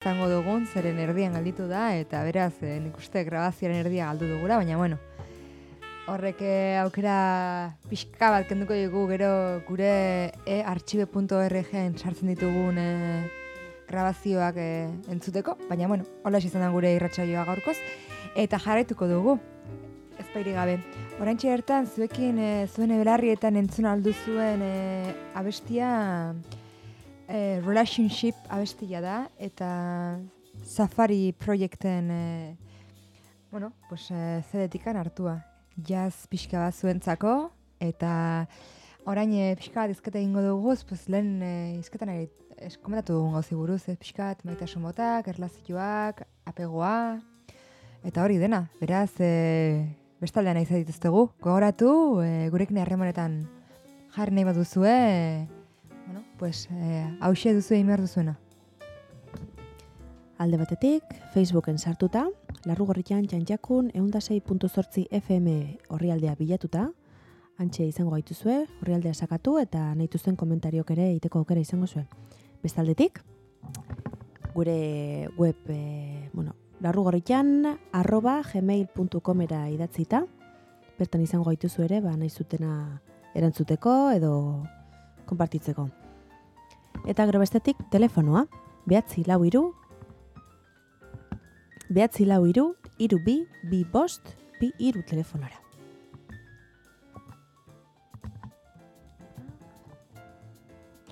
izango dugun, zeren erdian galditu da, eta beraz, e, nik uste grabazioaren erdia galdu dugula, baina bueno, horrek eh, aukera pixka bat kenduko dugu gero gure e-archive.org-en sartzen ditugun e, grabazioak e, entzuteko, baina bueno, hola izan da gure irratsaioa gaurkoz, eta jarraituko dugu, ez bairi gabe. Horantxe bertan, zuekin e, zuen ebelarrietan entzun aldu zuen e, abestia e, relationship abestia da, eta Safari Projecten e, bueno, pues, e, zedetikan hartua. Jazz pixka bat zuentzako, eta orain e, pixka bat izketa egingo dugu, pues, lehen e, izketan ere komentatu dugun gauzi buruz, e, pixka bat maitasun motak, erlazioak, apegoa, eta hori dena, beraz, e, bestaldean nahi zadituztegu, gogoratu, e, gurekin harremanetan jarri nahi bat duzue, e, bueno, pues, e, hause duzu egin behar duzuena. Alde batetik, Facebooken sartuta, larrugorritan txantxakun eundasei.zortzi FM horrialdea bilatuta, antxe izango gaituzue, horrialdea sakatu eta nahi zuen komentariok ere iteko aukera izango zuen. Bestaldetik, gure web, e, bueno, larrugorritan arroba gmail.comera idatzita, bertan izango gaituzu ere, ba, nahi zutena erantzuteko edo konpartitzeko. Eta gero bestetik, telefonoa, behatzi lau iru, behatzi lau iru, iru bi, bi bost, bi iru telefonora.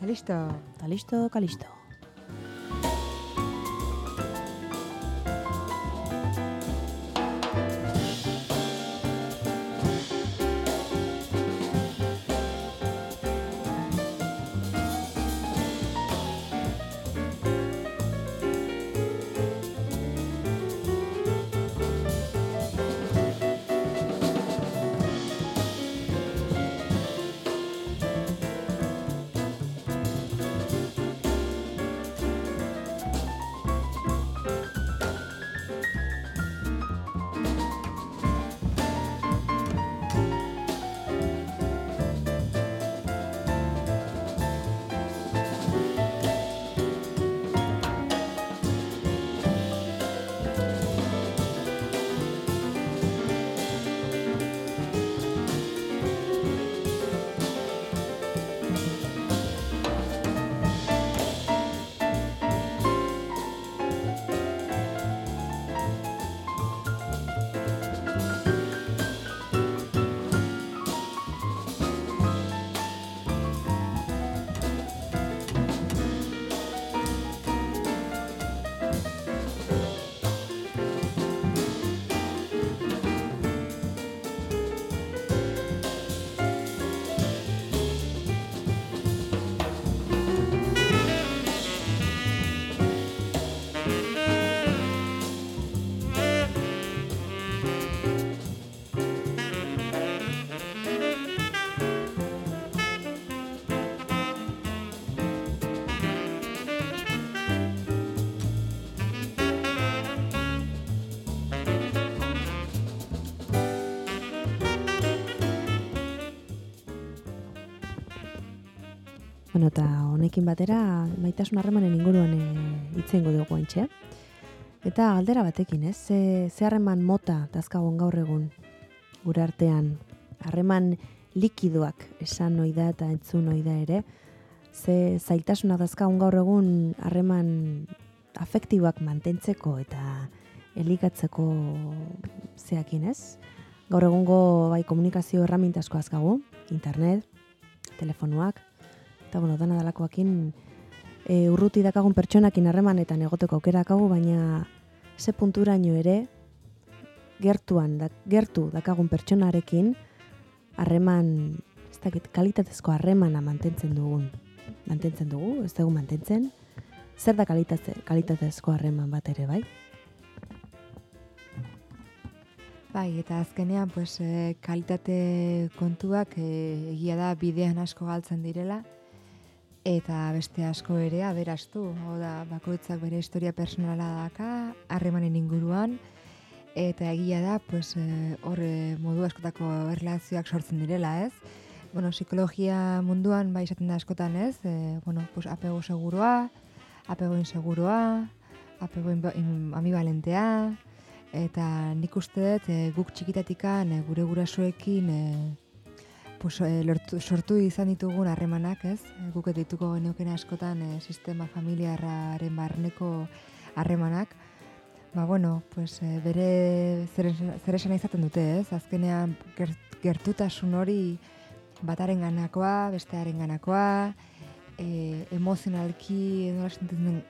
Listo. Kalisto, kalisto. Bueno, eta honekin batera, maitasun harremanen inguruan e, itzengo dugu haintxe. Eta aldera batekin, ez? Ze, ze harreman mota dazkagun gaur egun gure artean. Harreman likiduak esan oida eta entzun oida ere. Ze zailtasuna dazkagun gaur egun harreman afektiboak mantentzeko eta elikatzeko zeakin, ez? Gaur egungo bai komunikazio erramintasko azkagu, internet, telefonuak, eta bueno, dana dalakoakin e, urruti dakagun pertsonakin harremanetan egoteko aukera dakagu, baina ze punturaino ere gertuan, da, gertu dakagun pertsonarekin harreman, ez dakit, kalitatezko harremana mantentzen dugun. Mantentzen dugu, ez dugu mantentzen. Zer da kalitatezko harreman bat ere, bai? Bai, eta azkenean, pues, e, kalitate kontuak e, egia da bidean asko galtzen direla, eta beste asko ere aberastu, hau da, bakoitzak bere historia personala daka, harremanen inguruan, eta egia da, pues, eh, hor e, modu askotako erlazioak sortzen direla, ez? Bueno, psikologia munduan bai esaten da askotan, ez? E, bueno, pues, apego seguroa, apego inseguroa, apego amibalentea, eta nik uste dut e, guk txikitatikan e, gure gurasoekin e, pues, e, lortu, sortu izan ditugun harremanak, ez? E, guk dituko geneuken askotan e, sistema familiarraren barneko harremanak. Ba, bueno, pues, e, bere zer, zer izaten dute, ez? Azkenean gertutasun hori bataren ganakoa, bestearen ganakoa, e, emozionalki nola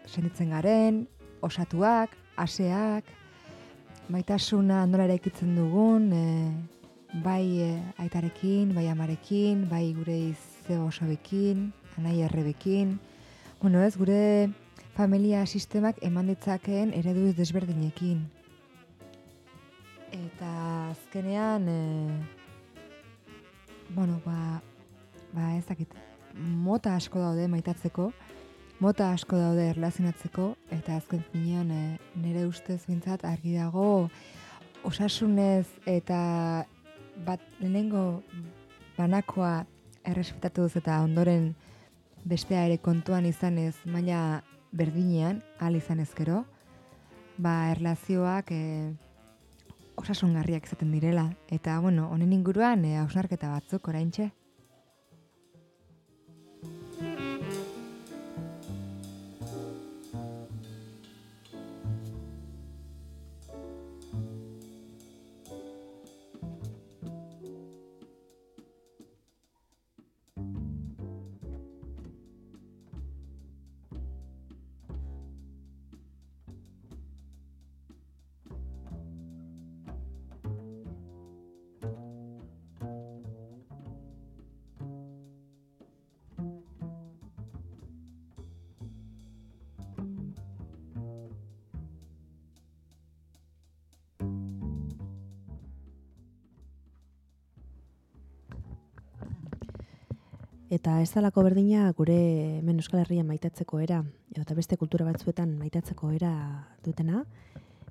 sentitzen garen, osatuak, aseak, maitasuna nola eraikitzen dugun, e, bai e, aitarekin, bai amarekin, bai gure izze osobekin, anai errebekin. Bueno, ez, gure familia sistemak eman ditzakeen eredu desberdinekin. Eta azkenean, e, bueno, ba, ba ez dakit, mota asko daude maitatzeko, mota asko daude erlazionatzeko, eta azken finean e, nire ustez bintzat argi dago osasunez eta bat lehenengo banakoa errespetatu duz eta ondoren bestea ere kontuan izanez maila berdinean, al izan ezkero, ba erlazioak e, osasungarriak izaten direla. Eta, bueno, honen inguruan, e, hausnarketa batzuk orain Eta ez dalako berdina gure hemen Euskal Herria maitatzeko era, eta beste kultura batzuetan maitatzeko era dutena.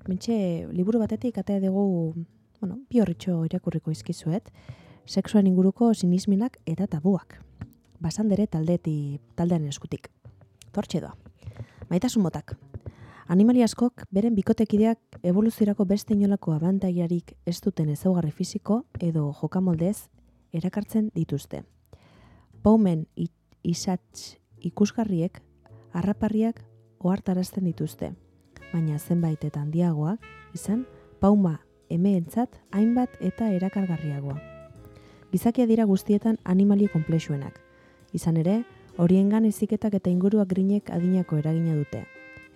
Mentxe, liburu batetik ate dugu, bueno, bi horritxo irakurriko izkizuet, sexuan inguruko sinisminak eta tabuak. Basandere taldeti, taldean eskutik. Tortxe doa. Maitasun motak. Animali askok beren bikotekideak evoluzirako beste inolako abantaiarik ez duten ezaugarri fisiko edo jokamoldez erakartzen dituzte. Paumen isatz ikusgarriek harraparriak ohartarazten dituzte. Baina zenbait eta handiagoak izan pauma emeentzat hainbat eta erakargarriagoa. Gizakia dira guztietan animali konplexuenak. Izan ere, horiengan eziketak eta inguruak grinek adinako eragina dute.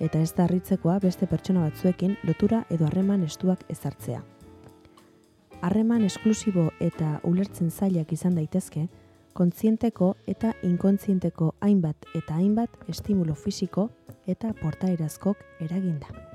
Eta ez da harritzekoa beste pertsona batzuekin lotura edo harreman estuak ezartzea. Harreman esklusibo eta ulertzen zailak izan daitezke, kontzienteko eta inkontzienteko hainbat eta hainbat estimulo fisiko eta portaerazkok eraginda.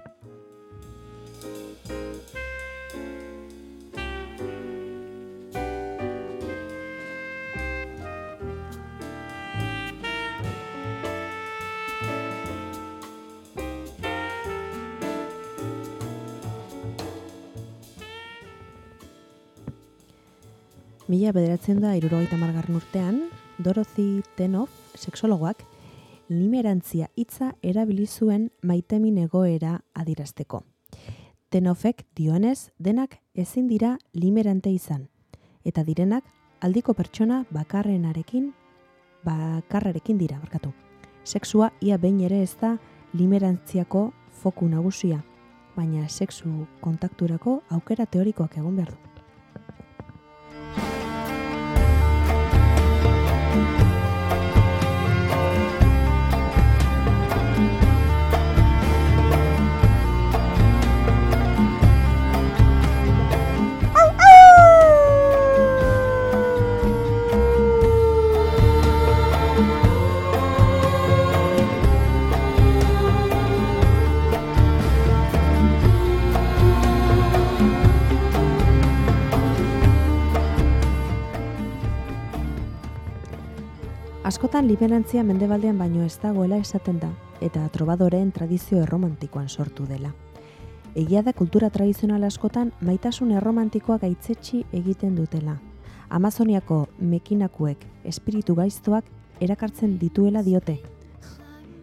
Mila bederatzen da irurogeita margarren urtean, Dorothy Tenoff, seksologoak, limerantzia hitza erabili zuen maitemin egoera adirazteko. Tenofek dioenez denak ezin dira limerante izan, eta direnak aldiko pertsona bakarrenarekin bakarrarekin dira, barkatu. Sexua ia behin ere ez da limerantziako foku nagusia, baina sexu kontakturako aukera teorikoak egon behar du. Askotan liberantzia mendebaldean baino ez dagoela esaten da, eta trobadoreen tradizio erromantikoan sortu dela. Egia da kultura tradizional askotan maitasun erromantikoa gaitzetsi egiten dutela. Amazoniako mekinakuek espiritu gaiztoak erakartzen dituela diote.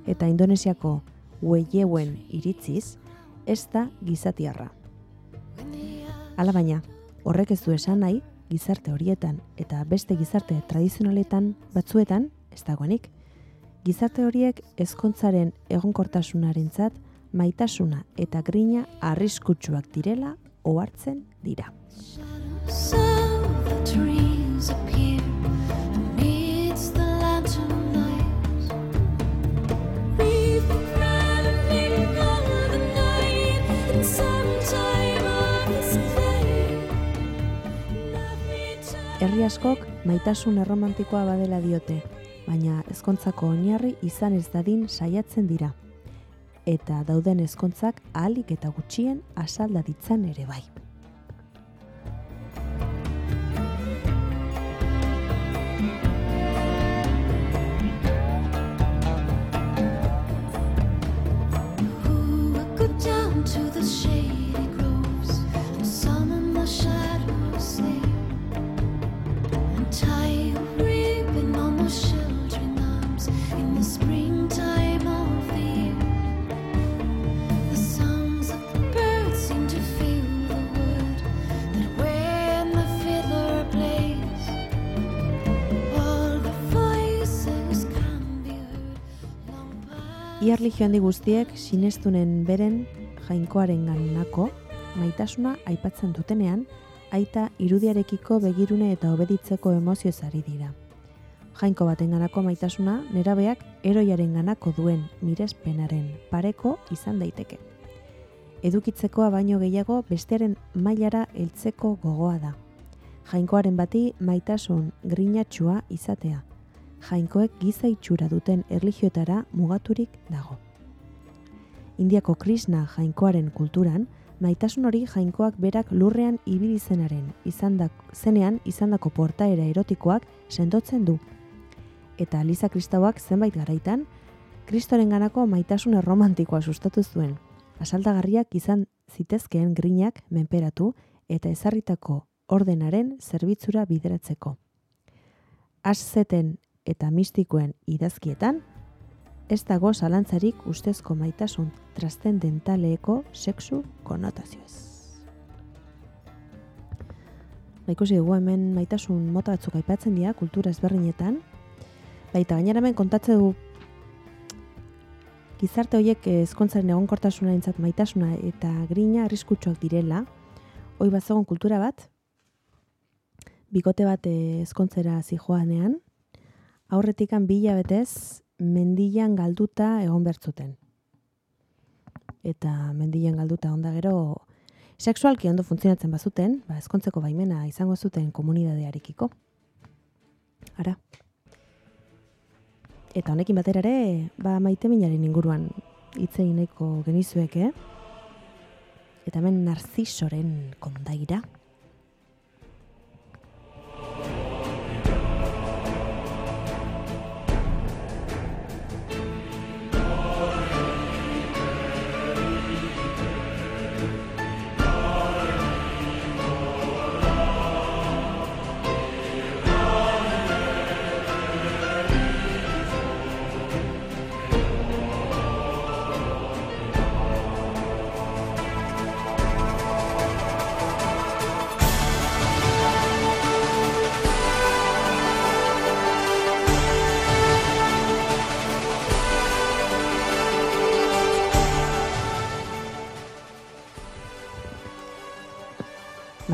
Eta Indonesiako hueieuen iritziz, ez da gizatiarra. Hala baina, horrek ez du esan nahi, gizarte horietan eta beste gizarte tradizionaletan batzuetan, ez dagoenik, gizarte horiek ezkontzaren egonkortasunarentzat maitasuna eta grina arriskutsuak direla ohartzen dira. Herri askok maitasun erromantikoa badela diote, baina ezkontzako oinarri izan ez dadin saiatzen dira. Eta dauden ezkontzak ahalik eta gutxien asalda ditzan ere bai. Erlijio handi guztiek sinestunen beren jainkoaren ganako maitasuna aipatzen dutenean, aita irudiarekiko begirune eta obeditzeko emozioz ari dira. Jainko baten ganako maitasuna nerabeak eroiaren ganako duen mirespenaren pareko izan daiteke. Edukitzekoa baino gehiago bestearen mailara heltzeko gogoa da. Jainkoaren bati maitasun grinatxua izatea, jainkoek giza itxura duten erlijioetara mugaturik dago. Indiako Krishna jainkoaren kulturan, maitasun hori jainkoak berak lurrean ibili zenaren izandak, zenean izandako portaera erotikoak sendotzen du. Eta Liza Kristauak zenbait garaitan, Kristoren ganako maitasun erromantikoa sustatu zuen. Asaldagarriak izan zitezkeen grinak menperatu eta ezarritako ordenaren zerbitzura bideratzeko. Azzeten eta mistikoen idazkietan, ez dago zalantzarik ustezko maitasun trascendentaleeko sexu konotazioez. Ba, ikusi dugu hemen maitasun mota batzuk aipatzen dira kultura ezberdinetan, baita gainera hemen kontatze du gizarte horiek ezkontzaren egonkortasunarentzat maitasuna eta grina arriskutsuak direla, hoi bazagon kultura bat, bikote bat ezkontzera zijoanean, aurretikan bila betez mendian galduta egon bertzuten. Eta mendian galduta onda gero sexualki ondo funtzionatzen bazuten, ba, ezkontzeko baimena izango zuten komunidadearekiko. Ara. Eta honekin batera ere, ba, maite minaren inguruan hitz nahiko genizuek, eh? Eta hemen narzisoren kondaira.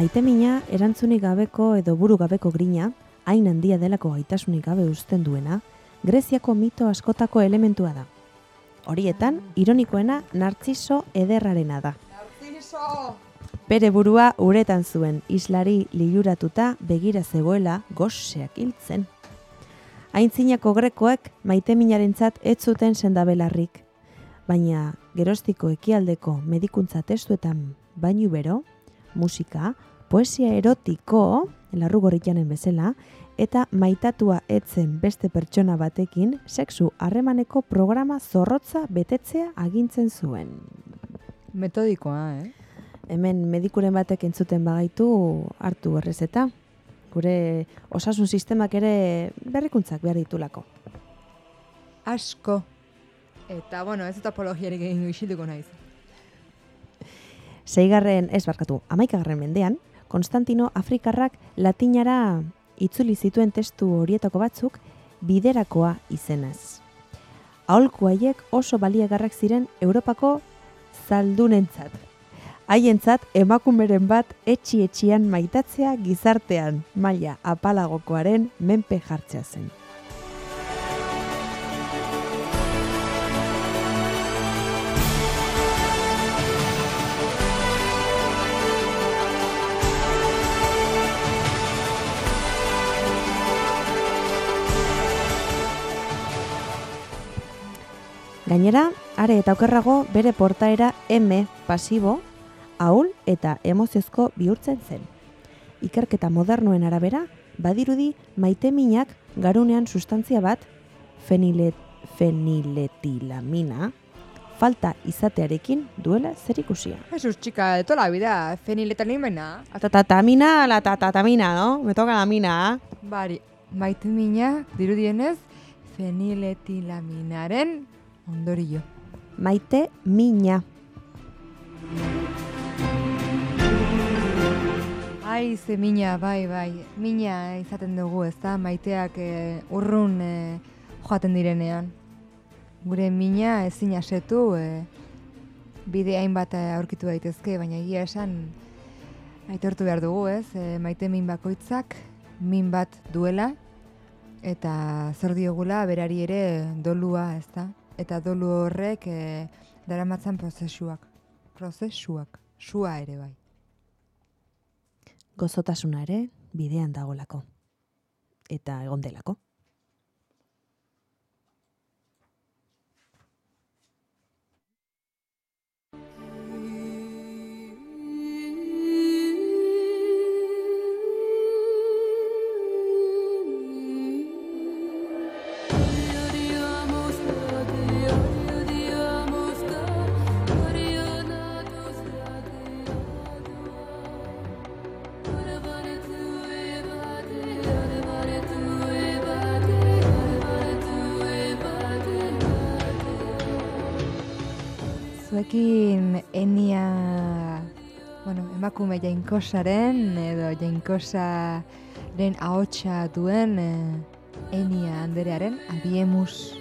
Maite mina erantzunik gabeko edo buru gabeko grina, hain handia delako gaitasunik gabe uzten duena, Greziako mito askotako elementua da. Horietan, ironikoena nartziso ederrarena da. Bere burua uretan zuen, islari liuratuta begira zegoela goseak hiltzen. Aintzinako grekoek maite minarentzat ez zuten sendabelarrik, baina gerostiko ekialdeko medikuntza testuetan bainu bero, musika, poesia erotiko, larrugorritanen bezala, eta maitatua etzen beste pertsona batekin sexu harremaneko programa zorrotza betetzea agintzen zuen. Metodikoa, eh? Hemen medikuren batek entzuten bagaitu hartu errezeta. Gure osasun sistemak ere berrikuntzak behar ditulako. Asko. Eta, bueno, ez eta apologiarik egin isilduko naiz. Seigarren, ez barkatu, amaikagarren mendean, Konstantino Afrikarrak latinara itzuli zituen testu horietako batzuk biderakoa izenaz. Aholku haiek oso baliagarrak ziren Europako zaldunentzat. Haientzat emakumeren bat etxi etxian maitatzea gizartean maila apalagokoaren menpe jartzea zen. Gainera, are eta okerrago bere portaera M pasibo, ahul eta emoziozko bihurtzen zen. Ikerketa modernoen arabera, badirudi maiteminak garunean sustantzia bat, fenile, feniletilamina, falta izatearekin duela zerikusia. Jesus, chica, de toda la vida, feniletanimena. Atatatamina, la tatatamina, ¿no? Me toca la mina. Bari, maite mina, dirudienez, feniletilaminaren ondorio. Maite mina. Ai, ze mina, bai, bai. Mina izaten dugu, ez da? Maiteak eh, urrun eh, joaten direnean. Gure mina ezin asetu, eh, bide hainbat aurkitu daitezke, baina egia esan aitortu behar dugu, ez? Eh, maite min bakoitzak min bat duela, eta zer diogula berari ere dolua, ez da? Eta dolu horrek eh, daramatzan prozesuak. Prozesuak. Sua ere bai. Gozotasuna ere bidean dagolako. Eta egon delako. Emakume jainkosaren edo jainkosaren ahotsa duen eh, enia anderearen adiemus.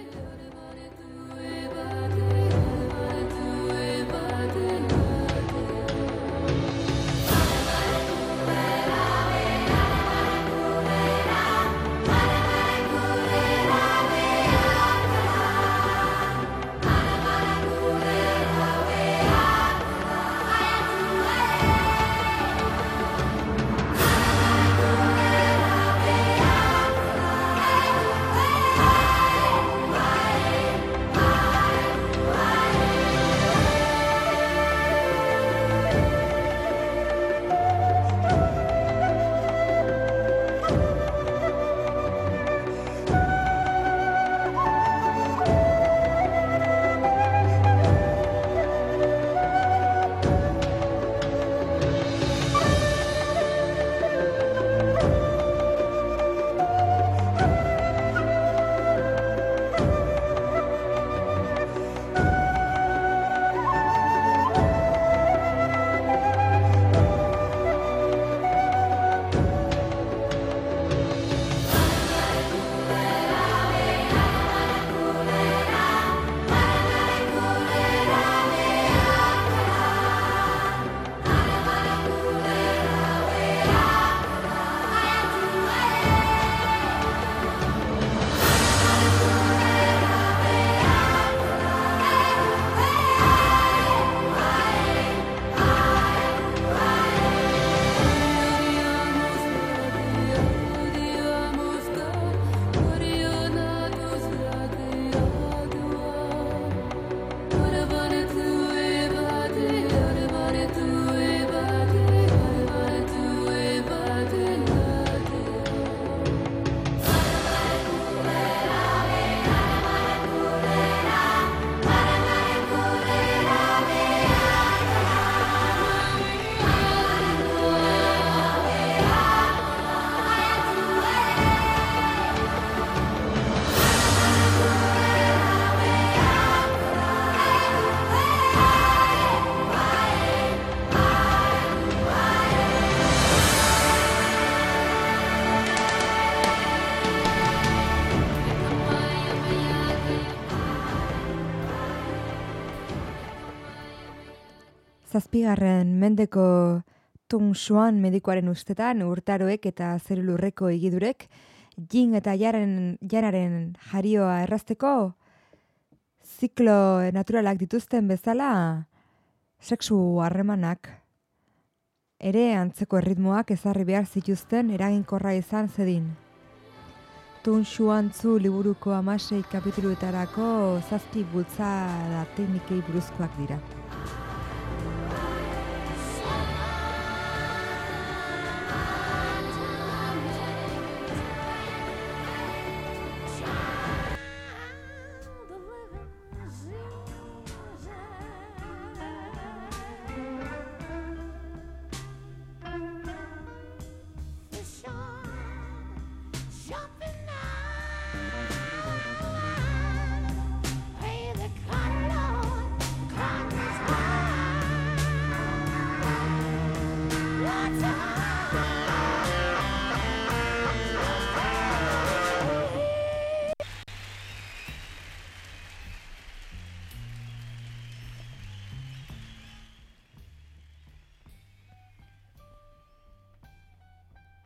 Zazpigarren mendeko Tung Xuan medikoaren ustetan urtaroek eta zelulurreko egidurek jin eta jaren, janaren jarioa errazteko ziklo naturalak dituzten bezala sexu harremanak ere antzeko erritmoak ezarri behar zituzten eraginkorra izan zedin. Tun Xuan Tzu liburuko amasei kapituluetarako zazpi bultzada teknikei buruzkoak dira.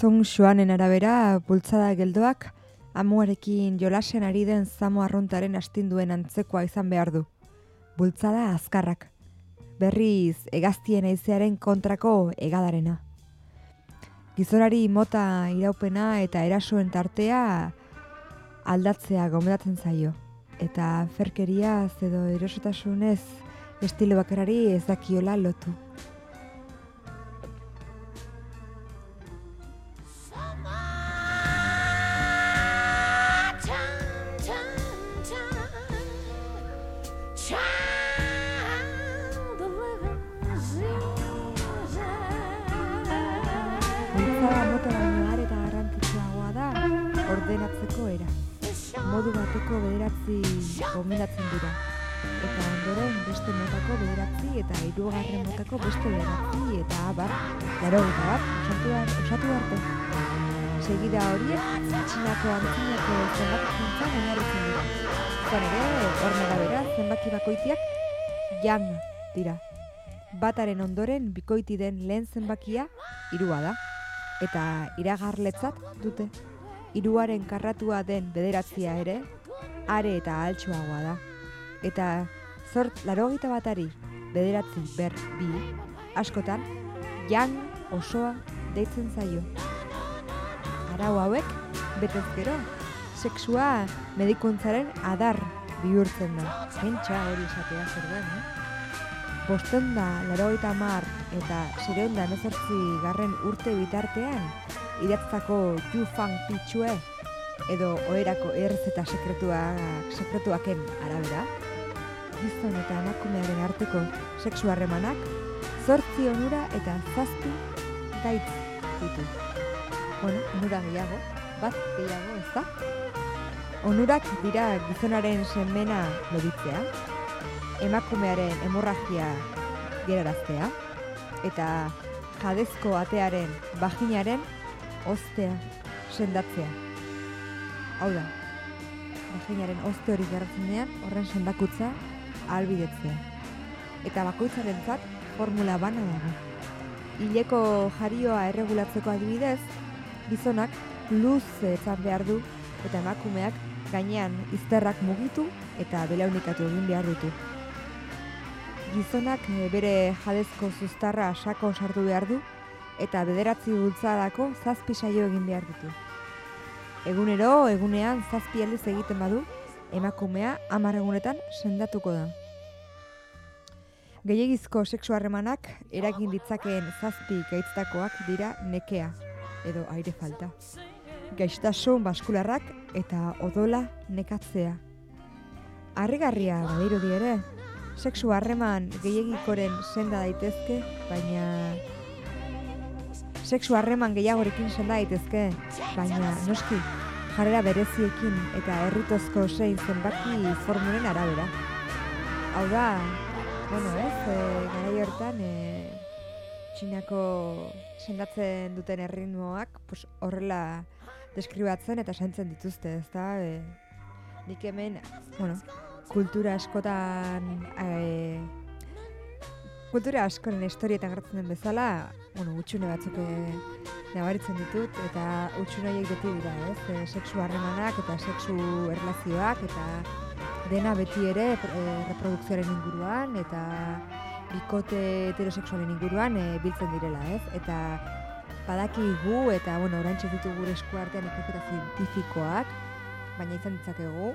Tong Xuanen arabera, bultzada geldoak amuarekin jolasen ari den zamo arruntaren astinduen antzekoa izan behar du. Bultzada azkarrak. Berriz egaztien aizearen kontrako egadarena. Gizonari mota iraupena eta erasoen tartea aldatzea gomendatzen zaio. Eta ferkeria edo erosotasunez estilo bakarari ez dakiola lotu. Bederatzi gomendatzen dira. Eta ondoren beste motako bederatzi eta hirugarren motako beste bederatzi eta abar, laro eta bat, osatu, osatu arte. Segida horiek, txinako antzinako zenbakikuntzan oinarritzen dira. Izan ere, horren arabera, zenbaki bakoitiak yang dira. Bataren ondoren bikoiti den lehen zenbakia hirua da eta iragarletzat dute. Hiruaren karratua den bederatzia ere, are eta altxuagoa da. Eta zort larogeita batari bederatzi ber bi, askotan, jan osoa deitzen zaio. Arau hauek, betez gero, sexua medikuntzaren adar bihurtzen da. Pentsa hori esatea zer den, eh? Bostenda, larogeita mar eta sireunda nezortzi garren urte bitartean, idatzako Yu Fang Pichue edo oherako errezeta sekretuak, sekretuaken arabera, gizon eta emakumearen arteko sexu harremanak, zortzi onura eta zazpi gaitz ditu. Bueno, onura gehiago, bat gehiago, ez da? Onurak dira gizonaren semena loditzea, emakumearen hemorragia geraraztea eta jadezko atearen vaginaren ostea sendatzea. Hau da, vaginaren oste hori geratzen denean horren sendakutza ahalbidetzea. Eta bakoitzarentzat formula bana dago. Hileko jarioa erregulatzeko adibidez, gizonak luze etzan behar du eta emakumeak gainean izterrak mugitu eta belaunikatu egin behar ditu. Gizonak eh, bere jadezko zuztarra sakon sartu behar du eta bederatzi bultzadako zazpi saio egin behar ditu. Egunero, egunean zazpi aldiz egiten badu, emakumea hamar egunetan sendatuko da. Gehiegizko sexu harremanak eragin ditzakeen zazpi gaitztakoak dira nekea edo aire falta. Gaixtasun baskularrak eta odola nekatzea. Harrigarria badirudi ere, sexu harreman gehiegikoren senda daitezke, baina sexu harreman gehiagorekin senda daitezke, baina noski jarrera bereziekin eta erritozko zein zenbaki formulen arabera. Hau da, bueno, ez, e, garai hortan e, Txinako sendatzen duten erritmoak pues, horrela deskribatzen eta zaintzen dituzte, ez da? E, nik hemen, bueno, kultura askotan e, kultura askoren historietan gertatzen den bezala, bueno, utxune batzuk eh, nabaritzen ditut, eta utxune horiek beti dira, ez? E, sexu harremanak eta sexu erlazioak, eta dena beti ere e, reprodukzioaren inguruan, eta bikote heterosexualen inguruan e, biltzen direla, ez? Eta badakigu, eta, bueno, orantxe ditu gure esku artean ikerketa zientifikoak, baina izan ditzakegu,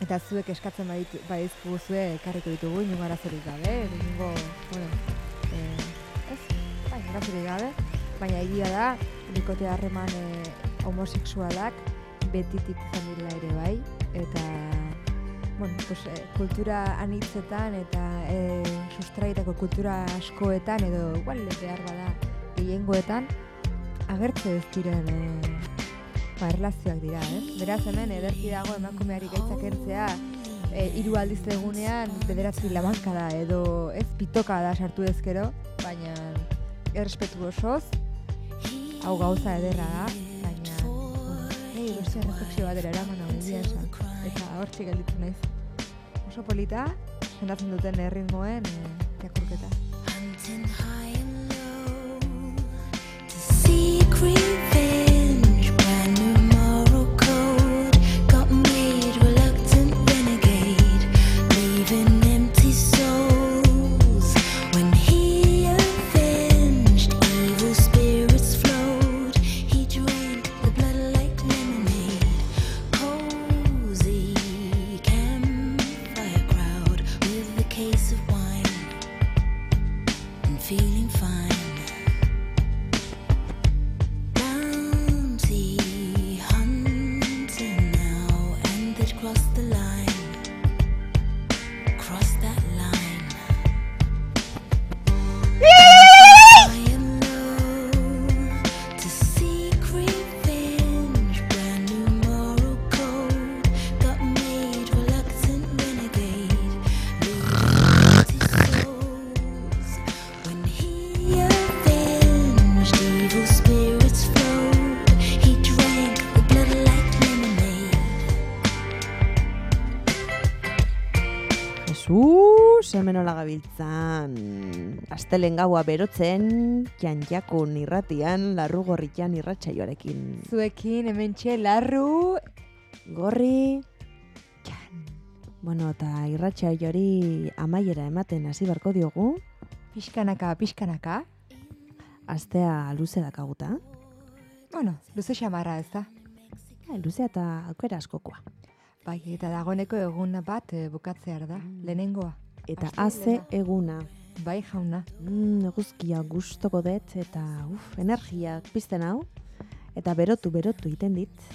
Eta zuek eskatzen baditu, badizku zue ekarriko ditugu, inungo arazorik gabe, inungo, bueno, eh, ez, bai, arazorik gabe, baina egia da, bikote harreman eh, homosexualak betitik izan direla ere bai, eta, bueno, pues, eh, kultura anitzetan eta eh, sustraitako kultura askoetan, edo, igual, behar bada, gehiengoetan, agertze ez diren eh, ba, erlazioak dira, ez? Beraz hemen ederki dago emakumeari gaitzak ertzea e, hiru aldiz egunean bederatzi labanka da edo ez pitoka da sartu ezkero, baina errespetu osoz, hau gauza ederra da, baina bueno, nahi beste refleksio bat ere eraman hau esan, eta hortzik gelditu naiz. Oso polita, sendatzen duten erritmoen e, irakurketa. Hunting Jesus, hemen hola gabiltzan. Astelen gaua berotzen, janjakun irratian, larru gorritan irratsaioarekin. Zuekin hemen txe larru, Gorri, jan. Bueno, eta irratsaioari amaiera ematen hasi barko diogu, pixkanaka, pixkanaka, astea luze dakaguta. bueno, luze xamarra ez da. Ja, luzea eta aukera askokoa. Bai, eta dagoeneko egun bat e, bukatzear da, lehenengoa. Eta haze eguna. Bai, jauna. Mm, eguzkia gustoko dut eta uf, energiak pizten hau. Eta berotu, berotu iten dit.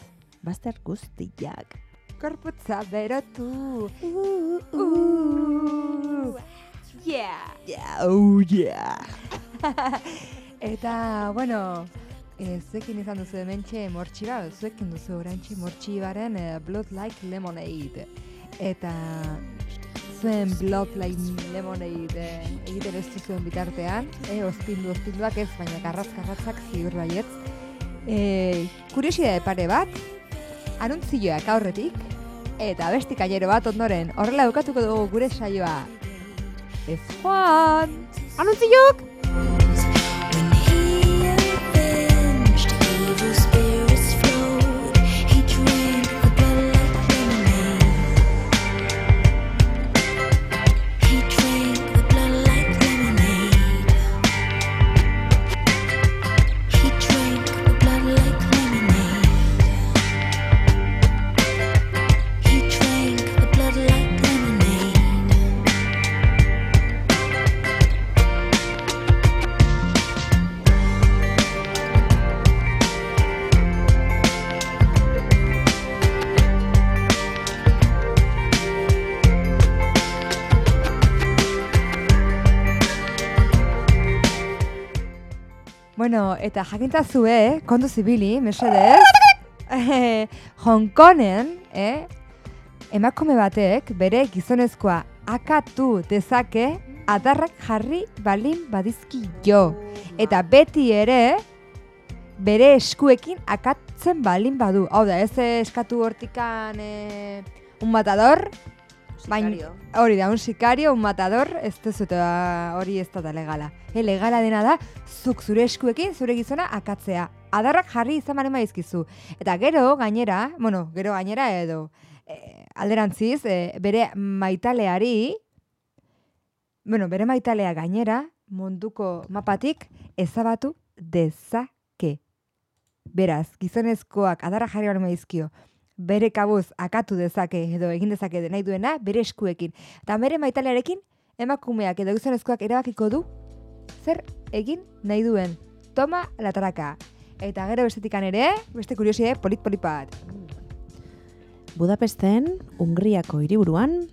Bazter guztiak. Korputza berotu. Uh, Uh, yeah! Yeah, oh yeah. Eta, bueno, e, zuekin izan duzu hementxe mortxiba, zuekin duzu orantxe mortxibaren e, Blood Like Lemonade. Eta zuen Blood Like Lemonade e, egiten ez duzuen bitartean, e, ozpindu ozpinduak ez, baina garraz garratzak ziur baietz. E, kuriosidade pare bat, anuntzioak aurretik, eta besti kailero bat ondoren, horrela bukatuko dugu gure saioa. Ez Juan! Anuntziok! Bueno, eta jakintazue, kontu zibili, mesedez, Hong Kongen, eh, emakume batek bere gizonezkoa akatu dezake adarrak jarri balin badizki jo. Eta beti ere bere eskuekin akatzen balin badu. Hau da, ez eskatu hortikan eh, un matador, Baina, hori da, un sikario, un matador, ez duzut ah, hori ez da legala. E, legala dena da, zuk zure eskuekin, zure gizona akatzea. Adarrak jarri izan baren maizkizu. Eta gero, gainera, bueno, gero gainera edo, e, alderantziz, e, bere maitaleari, bueno, bere maitalea gainera, munduko mapatik ezabatu dezake. Beraz, gizonezkoak adarra jarri baren maizkio, bere kabuz akatu dezake edo egin dezake nahi duena bere eskuekin. Eta bere maitalearekin emakumeak edo gizonezkoak erabakiko du zer egin nahi duen. Toma la traka. Eta gero bestetikan ere, beste kuriosie polit-polit bat. Budapesten, Hungriako hiriburuan,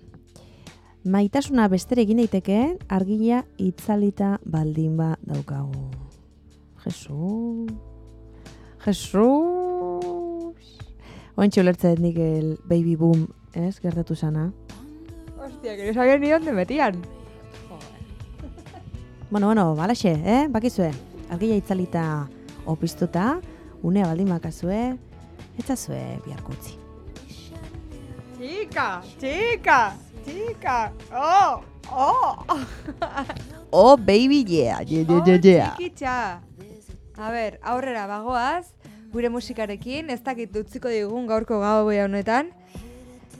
maitasuna bestere egin daiteke argila itzalita baldin ba daukagu. Jesu. Jesus. Ointxe ulertzen nik el baby boom, ez, gertatu sana. Hostia, que no sabía ni dónde metían. Bueno, bueno, balaxe, eh? Bakizue, argila itzalita opiztuta, unea baldin bakazue, eta zue biharko utzi. Chica, chica, chica. Oh, oh. Oh, baby, yeah, yeah, Oh, txikitxa. A ber, aurrera bagoaz, gure musikarekin, ez dakit utziko digun gaurko gau honetan,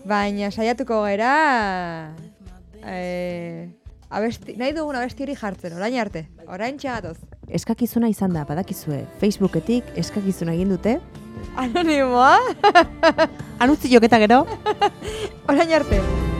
baina saiatuko gera, eh, abesti, nahi dugun abesti hori jartzen, orain arte, orain txagatoz. Eskakizuna izan da, badakizue, Facebooketik eskakizuna egin dute, Anonimoa, anutzi joketa gero, orain arte.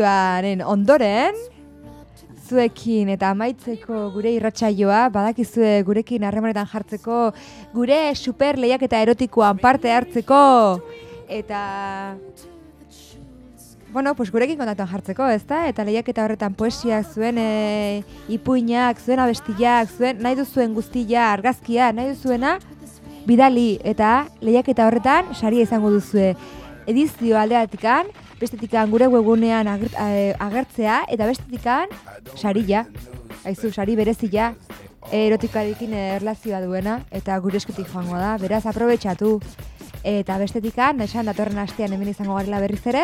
Anuntzioaren ondoren, zuekin eta amaitzeko gure irratsaioa badakizue gurekin harremanetan jartzeko, gure super lehiaketa erotikoan parte hartzeko, eta... Bueno, pues gurekin kontaktuan jartzeko, ezta? Eta lehiaketa horretan poesiak zuen e, ipuinak, zuen abestiak, zuen nahi duzuen guztia, argazkia, nahi duzuena, bidali eta lehiaketa horretan saria izango duzue. Edizio aldeatikan, bestetikan gure webgunean eh, agertzea eta bestetikan saria. Aizu, sari berezia erotikarekin erlazioa duena eta gure eskutik joango da. Beraz, aprobetxatu. Eta bestetikan, esan datorren astean hemen izango garela berriz ere,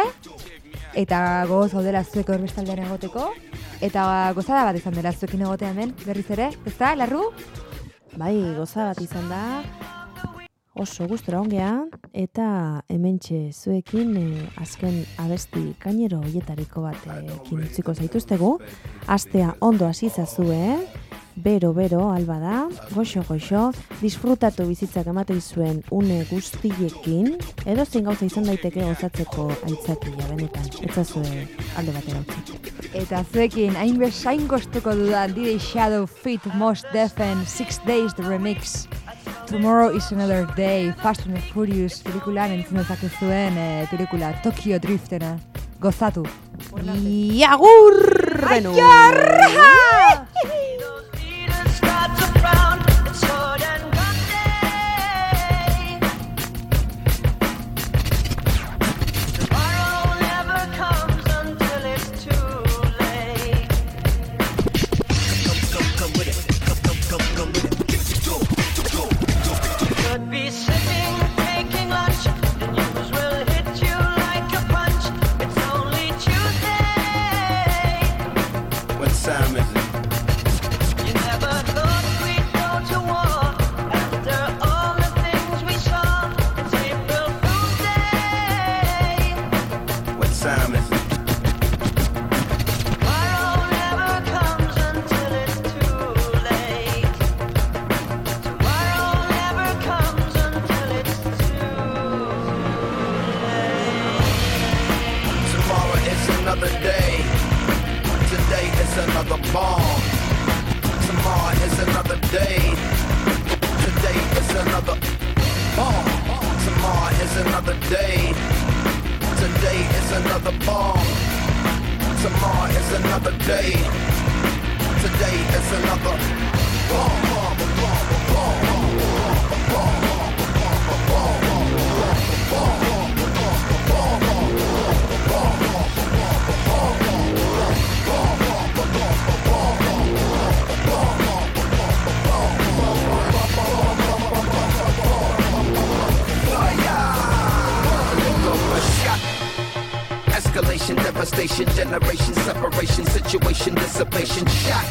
eta gogoz gaudela zuek hor bestaldean egoteko, eta gozada bat izan dela zuekin egotea hemen berriz ere, ezta, larru? bai, goza bat izan da, oso gustora ongea, eta hementxe zuekin eh, azken abesti kainero hoietariko batekin utziko zaituztegu, astea ondo hasi zazue, bero bero alba da, goxo goxo, disfrutatu bizitzak ematen zuen une guztiekin, edo zein gauza izan daiteke gozatzeko aitzakia benetan, etzazue alde batera utzi. Eta zuekin, hain besain kostoko dudan DJ Shadow Fit Most Defen Six Days The Remix. Tomorrow is another day, Fast and Furious pelikulan entzun dezakezuen e, pelikula Tokyo Driftena. Gozatu. Iagur! Benu! Bomb. Tomorrow is another day. Today is another bomb. Tomorrow is another day. Today is another bomb. Tomorrow is another day. Today is another bomb. bomb, bomb, devastation, generation, separation, situation, dissipation, shot.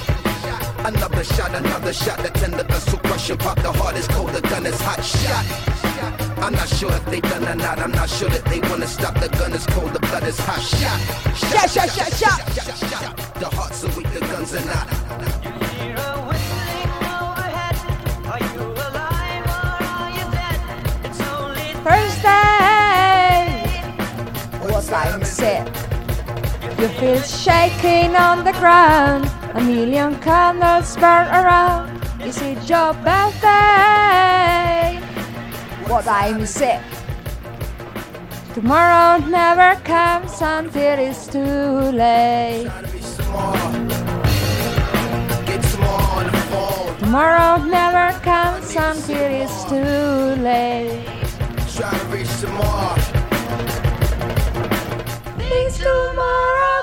Another shot, another shot, the tender vessel crushing, pop the heart is cold, the gun is hot, shot. I'm not sure if they done or not, I'm not sure that they wanna stop, the gun is cold, the blood is hot, shot. Shot, shot, shot, shot, shot, shot. The hearts are weak, the guns are not. Hear a whistling overhead. Are you alive or are you dead? It's only Thursday was I'm sick. You feel shaking on the ground. A million candles burn around. Is it your birthday? What I miss? it? Tomorrow never comes until it's too late. Tomorrow never comes until it's too late. Try to reach tomorrow. Please tomorrow.